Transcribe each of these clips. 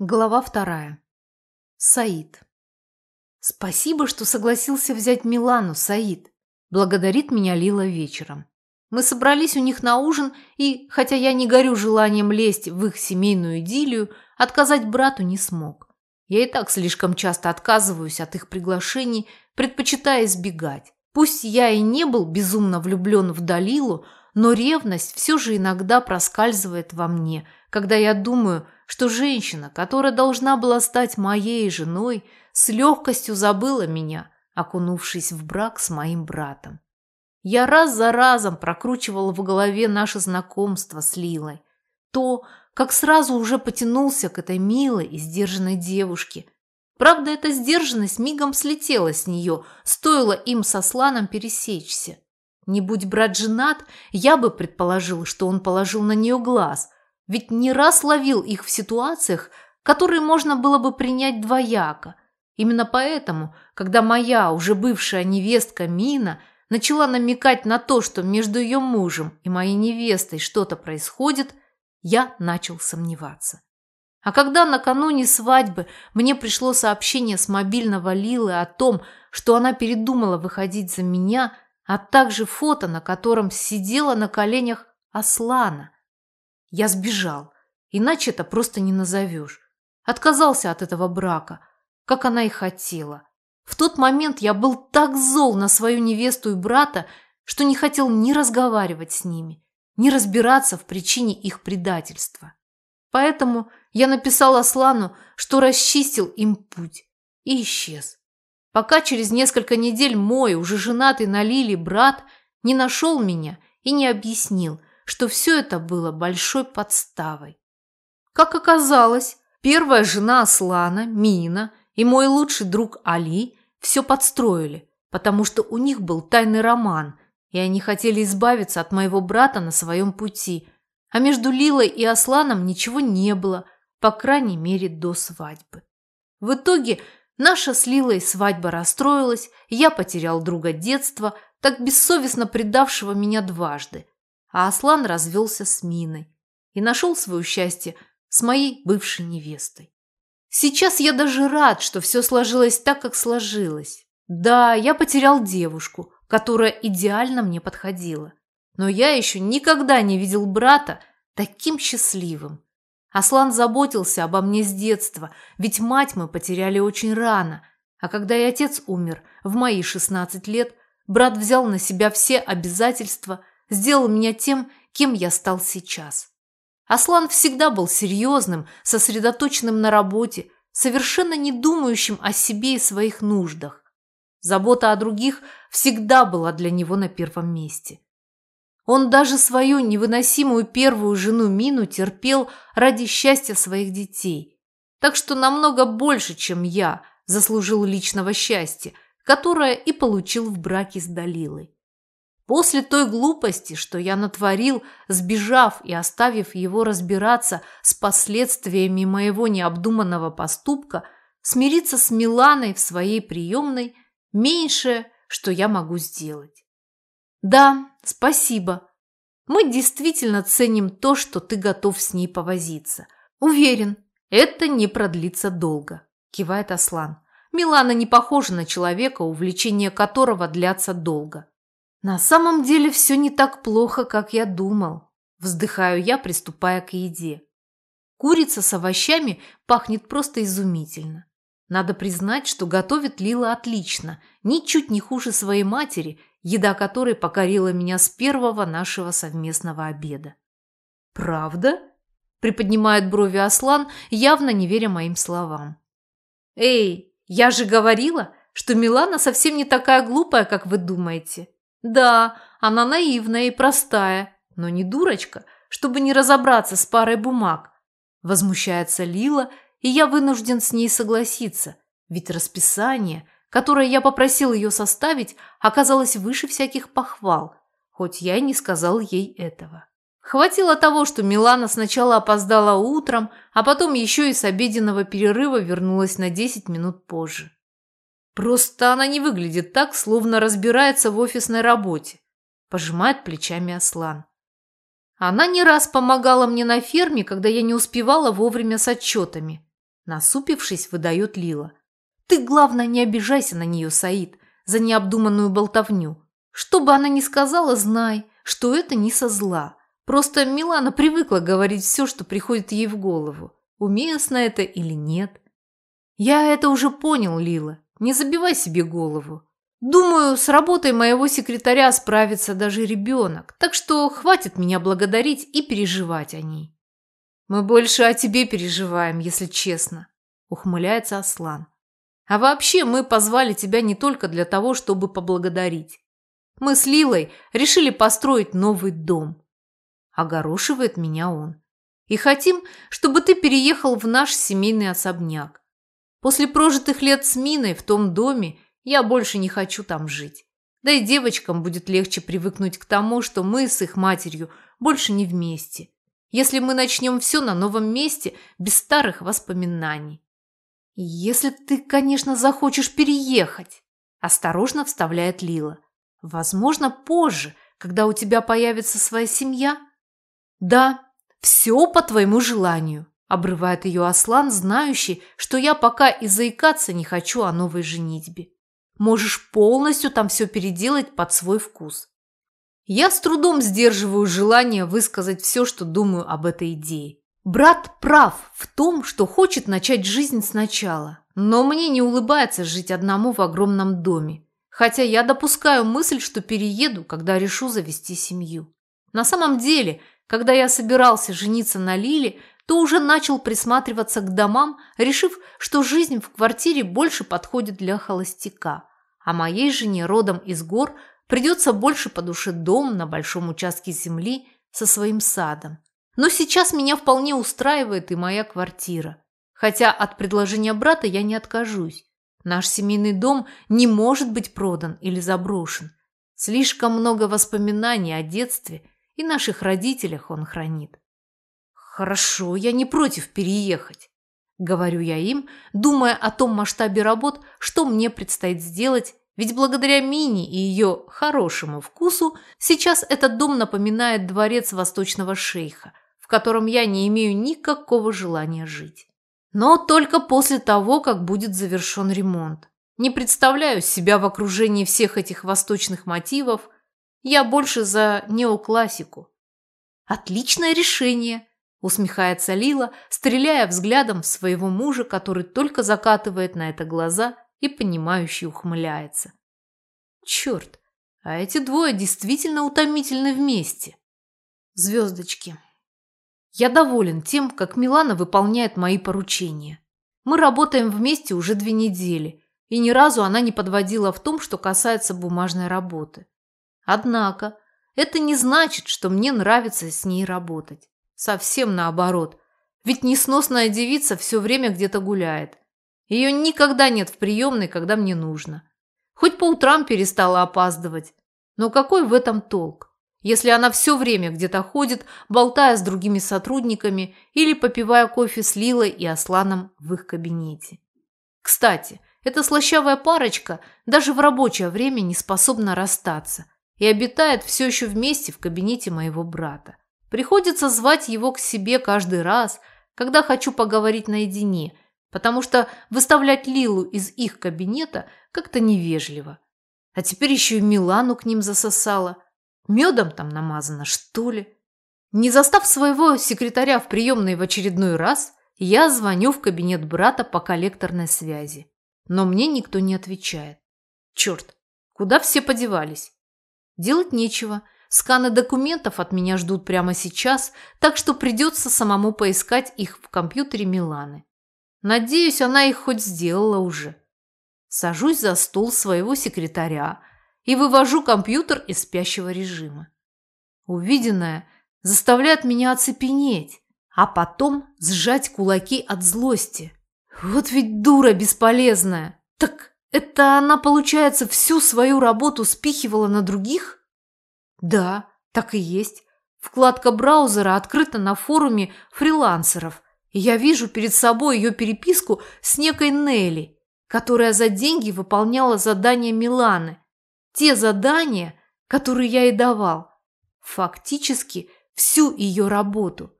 Глава вторая. Саид. Спасибо, что согласился взять Милану, Саид. Благодарит меня Лила вечером. Мы собрались у них на ужин, и, хотя я не горю желанием лезть в их семейную идиллию, отказать брату не смог. Я и так слишком часто отказываюсь от их приглашений, предпочитая избегать. Пусть я и не был безумно влюблен в Далилу, но ревность все же иногда проскальзывает во мне, когда я думаю – что женщина, которая должна была стать моей женой, с легкостью забыла меня, окунувшись в брак с моим братом. Я раз за разом прокручивала в голове наше знакомство с Лилой. То, как сразу уже потянулся к этой милой и сдержанной девушке. Правда, эта сдержанность мигом слетела с нее, стоило им со Сланом пересечься. Не будь брат женат, я бы предположил, что он положил на нее глаз – ведь не раз ловил их в ситуациях, которые можно было бы принять двояко. Именно поэтому, когда моя уже бывшая невестка Мина начала намекать на то, что между ее мужем и моей невестой что-то происходит, я начал сомневаться. А когда накануне свадьбы мне пришло сообщение с мобильного Лилы о том, что она передумала выходить за меня, а также фото, на котором сидела на коленях Аслана – я сбежал. Иначе это просто не назовешь. Отказался от этого брака, как она и хотела. В тот момент я был так зол на свою невесту и брата, что не хотел ни разговаривать с ними, ни разбираться в причине их предательства. Поэтому я написал Аслану, что расчистил им путь и исчез. Пока через несколько недель мой, уже женатый на Лиле брат, не нашел меня и не объяснил, что все это было большой подставой. Как оказалось, первая жена Аслана, Мина и мой лучший друг Али все подстроили, потому что у них был тайный роман, и они хотели избавиться от моего брата на своем пути, а между Лилой и Асланом ничего не было, по крайней мере до свадьбы. В итоге наша с Лилой свадьба расстроилась, я потерял друга детства, так бессовестно предавшего меня дважды – а Аслан развелся с Миной и нашел свое счастье с моей бывшей невестой. Сейчас я даже рад, что все сложилось так, как сложилось. Да, я потерял девушку, которая идеально мне подходила. Но я еще никогда не видел брата таким счастливым. Аслан заботился обо мне с детства, ведь мать мы потеряли очень рано. А когда и отец умер в мои 16 лет, брат взял на себя все обязательства сделал меня тем, кем я стал сейчас. Аслан всегда был серьезным, сосредоточенным на работе, совершенно не думающим о себе и своих нуждах. Забота о других всегда была для него на первом месте. Он даже свою невыносимую первую жену Мину терпел ради счастья своих детей. Так что намного больше, чем я, заслужил личного счастья, которое и получил в браке с Далилой. После той глупости, что я натворил, сбежав и оставив его разбираться с последствиями моего необдуманного поступка, смириться с Миланой в своей приемной – меньшее, что я могу сделать. Да, спасибо. Мы действительно ценим то, что ты готов с ней повозиться. Уверен, это не продлится долго, кивает Аслан. Милана не похожа на человека, увлечение которого длятся долго. На самом деле все не так плохо, как я думал. Вздыхаю я, приступая к еде. Курица с овощами пахнет просто изумительно. Надо признать, что готовит Лила отлично, ничуть не хуже своей матери, еда которой покорила меня с первого нашего совместного обеда. «Правда?» – приподнимает брови Аслан, явно не веря моим словам. «Эй, я же говорила, что Милана совсем не такая глупая, как вы думаете. Да, она наивная и простая, но не дурочка, чтобы не разобраться с парой бумаг. Возмущается Лила, и я вынужден с ней согласиться, ведь расписание, которое я попросил ее составить, оказалось выше всяких похвал, хоть я и не сказал ей этого. Хватило того, что Милана сначала опоздала утром, а потом еще и с обеденного перерыва вернулась на 10 минут позже. Просто она не выглядит так, словно разбирается в офисной работе. Пожимает плечами Аслан. Она не раз помогала мне на ферме, когда я не успевала вовремя с отчетами. Насупившись, выдает Лила. Ты, главное, не обижайся на нее, Саид, за необдуманную болтовню. Что бы она ни сказала, знай, что это не со зла. Просто Милана привыкла говорить все, что приходит ей в голову. Уместно это или нет. Я это уже понял, Лила. Не забивай себе голову. Думаю, с работой моего секретаря справится даже ребенок, так что хватит меня благодарить и переживать о ней. Мы больше о тебе переживаем, если честно, ухмыляется Аслан. А вообще мы позвали тебя не только для того, чтобы поблагодарить. Мы с Лилой решили построить новый дом. Огорошивает меня он. И хотим, чтобы ты переехал в наш семейный особняк. После прожитых лет с Миной в том доме я больше не хочу там жить. Да и девочкам будет легче привыкнуть к тому, что мы с их матерью больше не вместе. Если мы начнем все на новом месте, без старых воспоминаний. Если ты, конечно, захочешь переехать, осторожно вставляет Лила. Возможно, позже, когда у тебя появится своя семья. Да, все по твоему желанию, обрывает ее Аслан, знающий, что я пока и заикаться не хочу о новой женитьбе. Можешь полностью там все переделать под свой вкус. Я с трудом сдерживаю желание высказать все, что думаю об этой идее. Брат прав в том, что хочет начать жизнь сначала, но мне не улыбается жить одному в огромном доме, хотя я допускаю мысль, что перееду, когда решу завести семью. На самом деле, когда я собирался жениться на Лиле, то уже начал присматриваться к домам, решив, что жизнь в квартире больше подходит для холостяка а моей жене родом из гор придется больше по душе дом на большом участке земли со своим садом. Но сейчас меня вполне устраивает и моя квартира. Хотя от предложения брата я не откажусь. Наш семейный дом не может быть продан или заброшен. Слишком много воспоминаний о детстве и наших родителях он хранит. Хорошо, я не против переехать. Говорю я им, думая о том масштабе работ, что мне предстоит сделать ведь благодаря Мини и ее хорошему вкусу сейчас этот дом напоминает дворец восточного шейха, в котором я не имею никакого желания жить. Но только после того, как будет завершен ремонт. Не представляю себя в окружении всех этих восточных мотивов. Я больше за неоклассику. Отличное решение, усмехается Лила, стреляя взглядом в своего мужа, который только закатывает на это глаза и понимающе ухмыляется. Черт, а эти двое действительно утомительны вместе. Звездочки. Я доволен тем, как Милана выполняет мои поручения. Мы работаем вместе уже две недели, и ни разу она не подводила в том, что касается бумажной работы. Однако, это не значит, что мне нравится с ней работать. Совсем наоборот. Ведь несносная девица все время где-то гуляет. Ее никогда нет в приемной, когда мне нужно. Хоть по утрам перестала опаздывать. Но какой в этом толк? Если она все время где-то ходит, болтая с другими сотрудниками или попивая кофе с Лилой и Асланом в их кабинете. Кстати, эта слащавая парочка даже в рабочее время не способна расстаться и обитает все еще вместе в кабинете моего брата. Приходится звать его к себе каждый раз, когда хочу поговорить наедине – потому что выставлять Лилу из их кабинета как-то невежливо. А теперь еще и Милану к ним засосала. Медом там намазано, что ли? Не застав своего секретаря в приемной в очередной раз, я звоню в кабинет брата по коллекторной связи. Но мне никто не отвечает. Черт, куда все подевались? Делать нечего. Сканы документов от меня ждут прямо сейчас, так что придется самому поискать их в компьютере Миланы. Надеюсь, она их хоть сделала уже. Сажусь за стол своего секретаря и вывожу компьютер из спящего режима. Увиденное заставляет меня оцепенеть, а потом сжать кулаки от злости. Вот ведь дура бесполезная. Так это она, получается, всю свою работу спихивала на других? Да, так и есть. Вкладка браузера открыта на форуме фрилансеров – и я вижу перед собой ее переписку с некой Нелли, которая за деньги выполняла задания Миланы. Те задания, которые я ей давал. Фактически всю ее работу.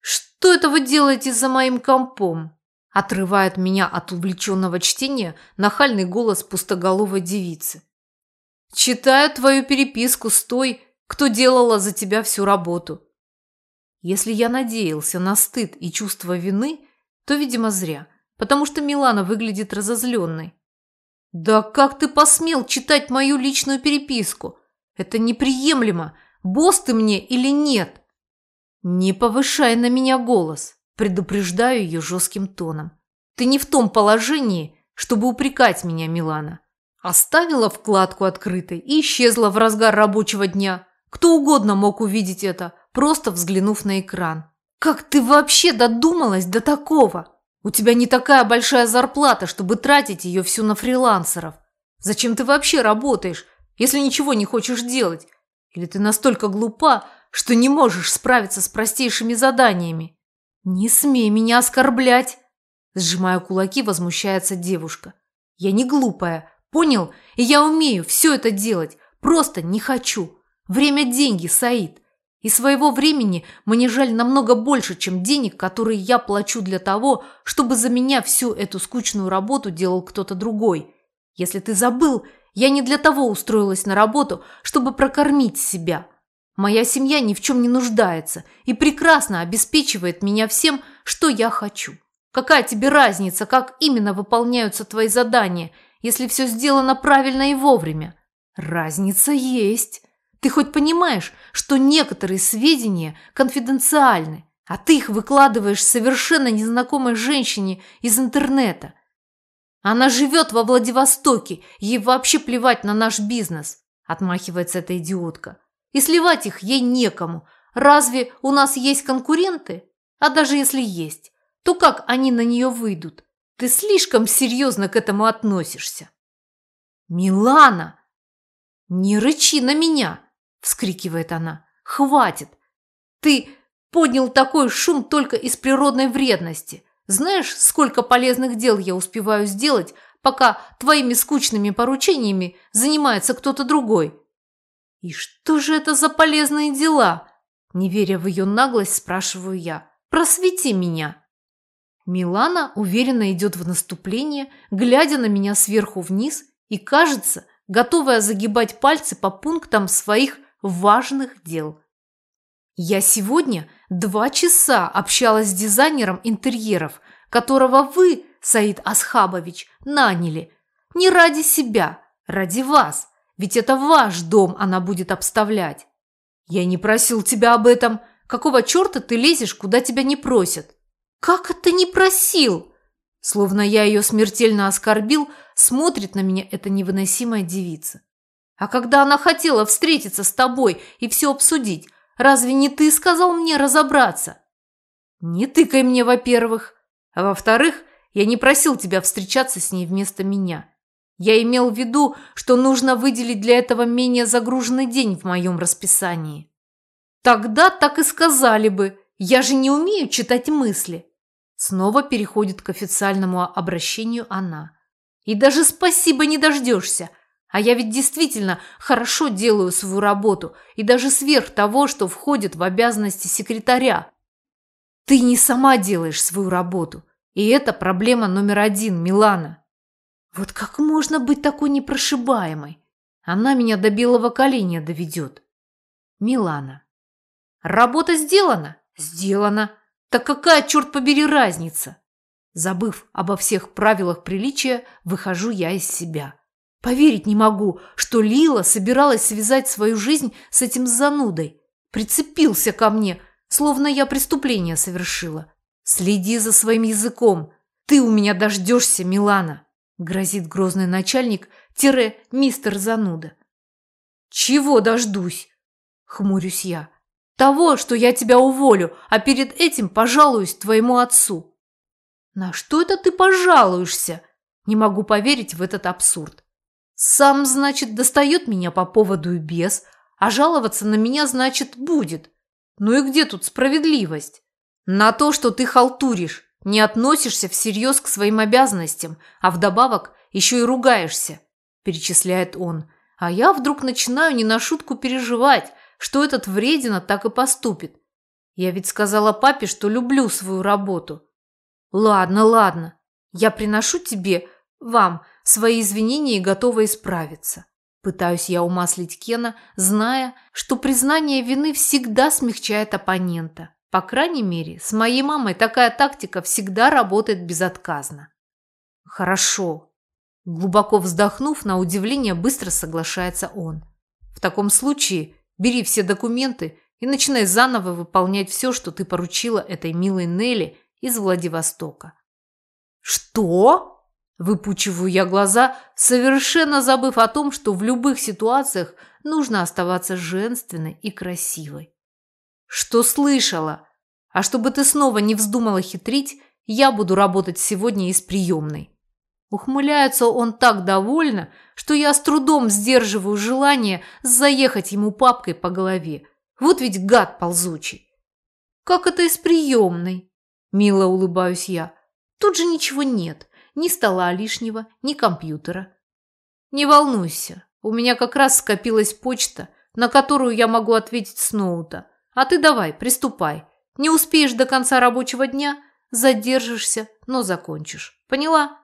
«Что это вы делаете за моим компом?» Отрывает меня от увлеченного чтения нахальный голос пустоголовой девицы. Читаю твою переписку с той, кто делала за тебя всю работу. Если я надеялся на стыд и чувство вины, то, видимо, зря, потому что Милана выглядит разозленной. «Да как ты посмел читать мою личную переписку? Это неприемлемо. Босс ты мне или нет?» «Не повышай на меня голос», – предупреждаю ее жестким тоном. «Ты не в том положении, чтобы упрекать меня, Милана. Оставила вкладку открытой и исчезла в разгар рабочего дня. Кто угодно мог увидеть это, просто взглянув на экран. Как ты вообще додумалась до такого? У тебя не такая большая зарплата, чтобы тратить ее всю на фрилансеров. Зачем ты вообще работаешь, если ничего не хочешь делать? Или ты настолько глупа, что не можешь справиться с простейшими заданиями? Не смей меня оскорблять!» Сжимая кулаки, возмущается девушка. «Я не глупая, понял? И я умею все это делать, просто не хочу. Время – деньги, Саид. И своего времени мне жаль намного больше, чем денег, которые я плачу для того, чтобы за меня всю эту скучную работу делал кто-то другой. Если ты забыл, я не для того устроилась на работу, чтобы прокормить себя. Моя семья ни в чем не нуждается и прекрасно обеспечивает меня всем, что я хочу. Какая тебе разница, как именно выполняются твои задания, если все сделано правильно и вовремя? Разница есть. Ты хоть понимаешь, что некоторые сведения конфиденциальны, а ты их выкладываешь совершенно незнакомой женщине из интернета? Она живет во Владивостоке, ей вообще плевать на наш бизнес, отмахивается эта идиотка. И сливать их ей некому. Разве у нас есть конкуренты? А даже если есть, то как они на нее выйдут? Ты слишком серьезно к этому относишься. Милана! Не рычи на меня! – вскрикивает она. «Хватит! Ты поднял такой шум только из природной вредности. Знаешь, сколько полезных дел я успеваю сделать, пока твоими скучными поручениями занимается кто-то другой?» «И что же это за полезные дела?» Не веря в ее наглость, спрашиваю я. «Просвети меня!» Милана уверенно идет в наступление, глядя на меня сверху вниз и, кажется, готовая загибать пальцы по пунктам своих важных дел. Я сегодня два часа общалась с дизайнером интерьеров, которого вы, Саид Асхабович, наняли. Не ради себя, ради вас, ведь это ваш дом она будет обставлять. Я не просил тебя об этом. Какого черта ты лезешь, куда тебя не просят? Как это не просил? Словно я ее смертельно оскорбил, смотрит на меня эта невыносимая девица. А когда она хотела встретиться с тобой и все обсудить, разве не ты сказал мне разобраться? Не тыкай мне, во-первых. А во-вторых, я не просил тебя встречаться с ней вместо меня. Я имел в виду, что нужно выделить для этого менее загруженный день в моем расписании. Тогда так и сказали бы. Я же не умею читать мысли. Снова переходит к официальному обращению она. И даже спасибо не дождешься. А я ведь действительно хорошо делаю свою работу и даже сверх того, что входит в обязанности секретаря. Ты не сама делаешь свою работу. И это проблема номер один, Милана. Вот как можно быть такой непрошибаемой? Она меня до белого коленя доведет. Милана. Работа сделана? Сделана. Так какая, черт побери, разница? Забыв обо всех правилах приличия, выхожу я из себя. Поверить не могу, что Лила собиралась связать свою жизнь с этим занудой. Прицепился ко мне, словно я преступление совершила. Следи за своим языком. Ты у меня дождешься, Милана, грозит грозный начальник, тире мистер зануда. Чего дождусь? Хмурюсь я. Того, что я тебя уволю, а перед этим пожалуюсь твоему отцу. На что это ты пожалуешься? Не могу поверить в этот абсурд. Сам, значит, достает меня по поводу и без, а жаловаться на меня, значит, будет. Ну и где тут справедливость? На то, что ты халтуришь, не относишься всерьез к своим обязанностям, а вдобавок еще и ругаешься, перечисляет он. А я вдруг начинаю не на шутку переживать, что этот вредина так и поступит. Я ведь сказала папе, что люблю свою работу. Ладно, ладно. Я приношу тебе, вам, свои извинения и готова исправиться. Пытаюсь я умаслить Кена, зная, что признание вины всегда смягчает оппонента. По крайней мере, с моей мамой такая тактика всегда работает безотказно. Хорошо. Глубоко вздохнув, на удивление быстро соглашается он. В таком случае бери все документы и начинай заново выполнять все, что ты поручила этой милой Нелли из Владивостока. Что? Выпучиваю я глаза, совершенно забыв о том, что в любых ситуациях нужно оставаться женственной и красивой. Что слышала? А чтобы ты снова не вздумала хитрить, я буду работать сегодня из приемной. Ухмыляется он так довольно, что я с трудом сдерживаю желание заехать ему папкой по голове. Вот ведь гад ползучий. Как это из приемной? Мило улыбаюсь я. Тут же ничего нет. Ни стола лишнего, ни компьютера. Не волнуйся, у меня как раз скопилась почта, на которую я могу ответить с ноута. А ты давай, приступай. Не успеешь до конца рабочего дня, задержишься, но закончишь. Поняла?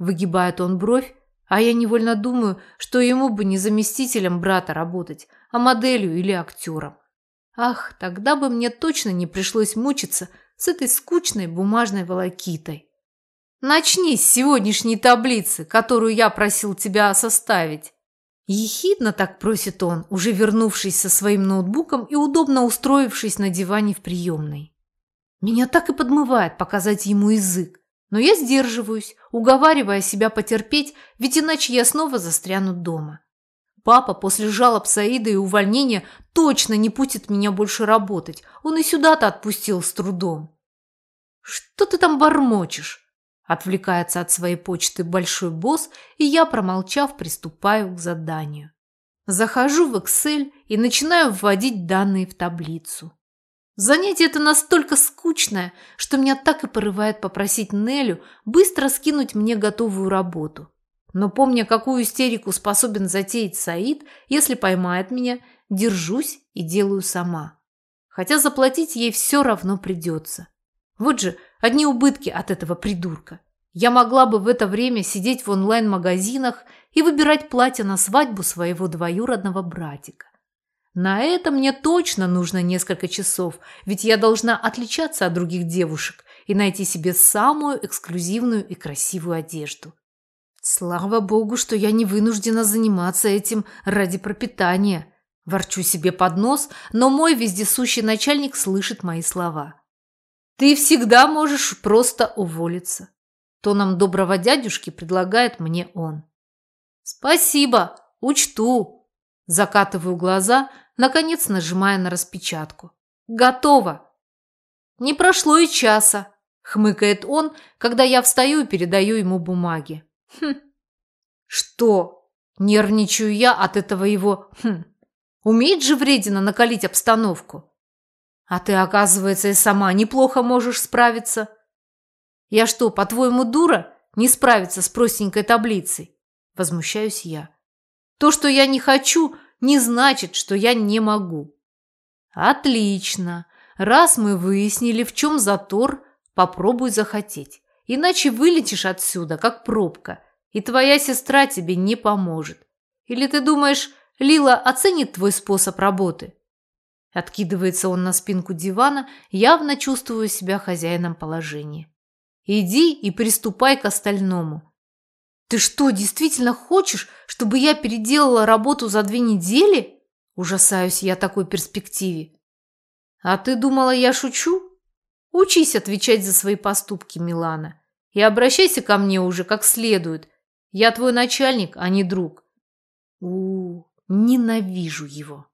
Выгибает он бровь, а я невольно думаю, что ему бы не заместителем брата работать, а моделью или актером. Ах, тогда бы мне точно не пришлось мучиться с этой скучной бумажной волокитой. Начни с сегодняшней таблицы, которую я просил тебя составить. Ехидно так просит он, уже вернувшись со своим ноутбуком и удобно устроившись на диване в приемной. Меня так и подмывает показать ему язык, но я сдерживаюсь, уговаривая себя потерпеть, ведь иначе я снова застряну дома. Папа после жалоб Саида и увольнения точно не пустит меня больше работать, он и сюда-то отпустил с трудом. «Что ты там бормочешь?» Отвлекается от своей почты большой босс, и я, промолчав, приступаю к заданию. Захожу в Excel и начинаю вводить данные в таблицу. Занятие это настолько скучное, что меня так и порывает попросить Нелю быстро скинуть мне готовую работу. Но помня, какую истерику способен затеять Саид, если поймает меня, держусь и делаю сама. Хотя заплатить ей все равно придется. Вот же одни убытки от этого придурка. Я могла бы в это время сидеть в онлайн-магазинах и выбирать платье на свадьбу своего двоюродного братика. На это мне точно нужно несколько часов, ведь я должна отличаться от других девушек и найти себе самую эксклюзивную и красивую одежду. Слава богу, что я не вынуждена заниматься этим ради пропитания. Ворчу себе под нос, но мой вездесущий начальник слышит мои слова. Ты всегда можешь просто уволиться. Тоном доброго дядюшки предлагает мне он. Спасибо, учту. Закатываю глаза, наконец нажимая на распечатку. Готово. Не прошло и часа, хмыкает он, когда я встаю и передаю ему бумаги. Хм. Что? Нервничаю я от этого его хм. Умеет же вредина накалить обстановку. А ты, оказывается, и сама неплохо можешь справиться. Я что, по-твоему, дура? Не справиться с простенькой таблицей? Возмущаюсь я. То, что я не хочу, не значит, что я не могу. Отлично. Раз мы выяснили, в чем затор, попробуй захотеть. Иначе вылетишь отсюда, как пробка, и твоя сестра тебе не поможет. Или ты думаешь, Лила оценит твой способ работы? Откидывается он на спинку дивана, явно чувствуя себя хозяином положения. Иди и приступай к остальному. Ты что, действительно хочешь, чтобы я переделала работу за две недели? Ужасаюсь я такой перспективе. А ты думала, я шучу? Учись отвечать за свои поступки, Милана. И обращайся ко мне уже как следует. Я твой начальник, а не друг. У, -у ненавижу его.